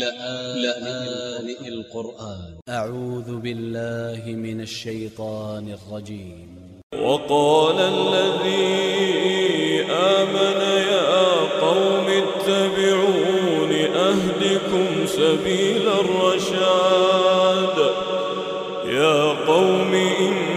لآن القرآن. أ ع و ذ ب ا ل ل ه من ا ل ش ي ط ا ن ا ل ج ي م وقال الذي آمن يا قوم اتبعون أهدكم سبيل الرشاد. يا قوم إنما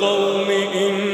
قوم إنما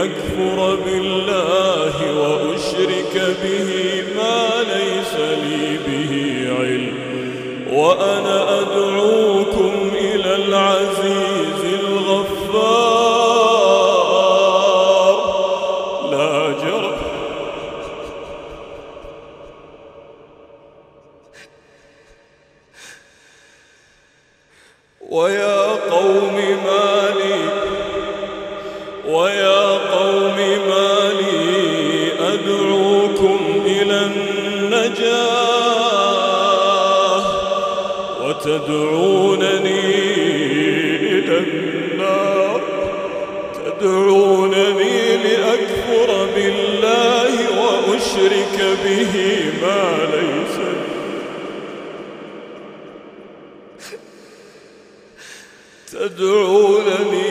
لأكفر بالله وأشرك به ما ليس لي به علم. وأنا أدعوكم إلى العزيز الغفار. لا جرم ويا قوم ما النجاة وتدعونني إلى النار. تدعونني لأكفر بالله وأشرك به ما ليس لي. تدعونني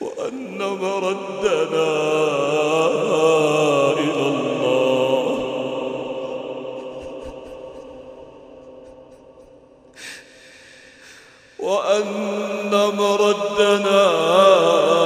وأن مردنا إلى الله. وأن مردنا إلى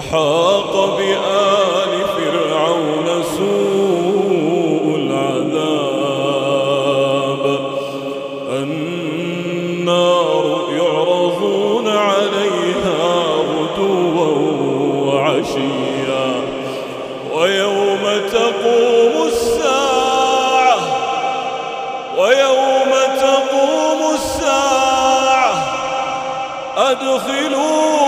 وحاق بآل فرعون سوء العذاب. النار يعرضون عليها غدوا وعشيا. ويوم تقوم الساعة ويوم تقوم الساعة أدخلوا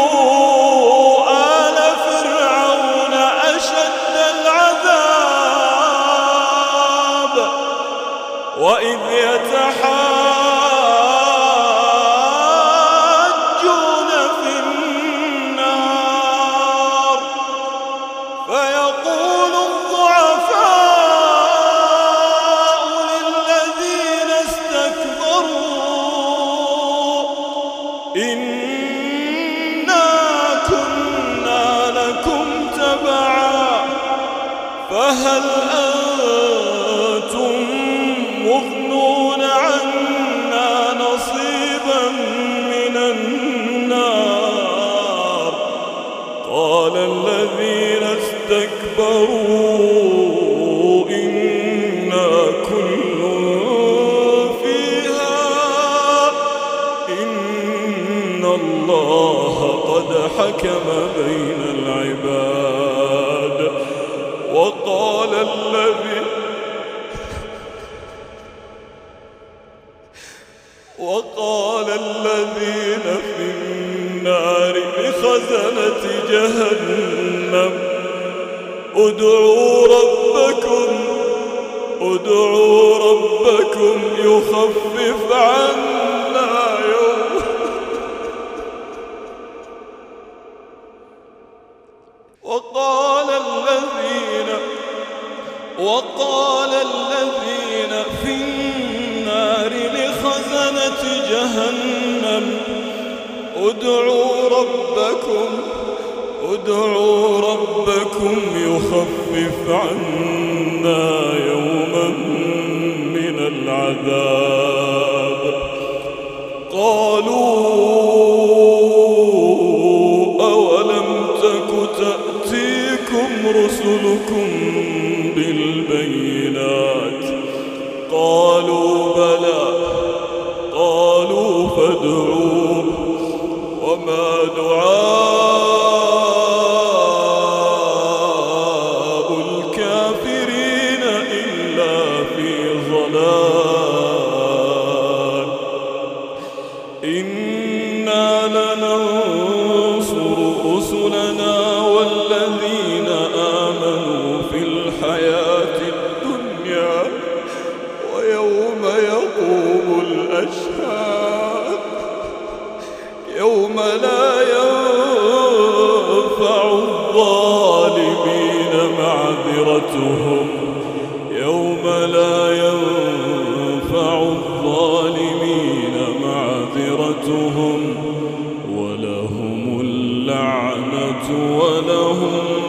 إنا كنا لكم تبعا فهل أنتم مغنون عنا نصيبا من النار؟ قال الذين استكبروا الله قد حكم بين العباد وقال الذي وقال الذين في النار بخزنة جهنم ادعوا ربكم ادعوا ربكم يخفف عنا ادعوا ربكم ادعوا ربكم يخفف عنا يوما من العذاب. قالوا أولم تك تأتيكم رسلكم بالبينات؟ قالوا بلى. قالوا فادعوا وما دعاء الكافرين إلا في ضلال. إنا لننصر رسلنا يوم لا ينفع الظالمين معذرتهم. يوم لا ينفع الظالمين معذرتهم. ولهم اللعنة ولهم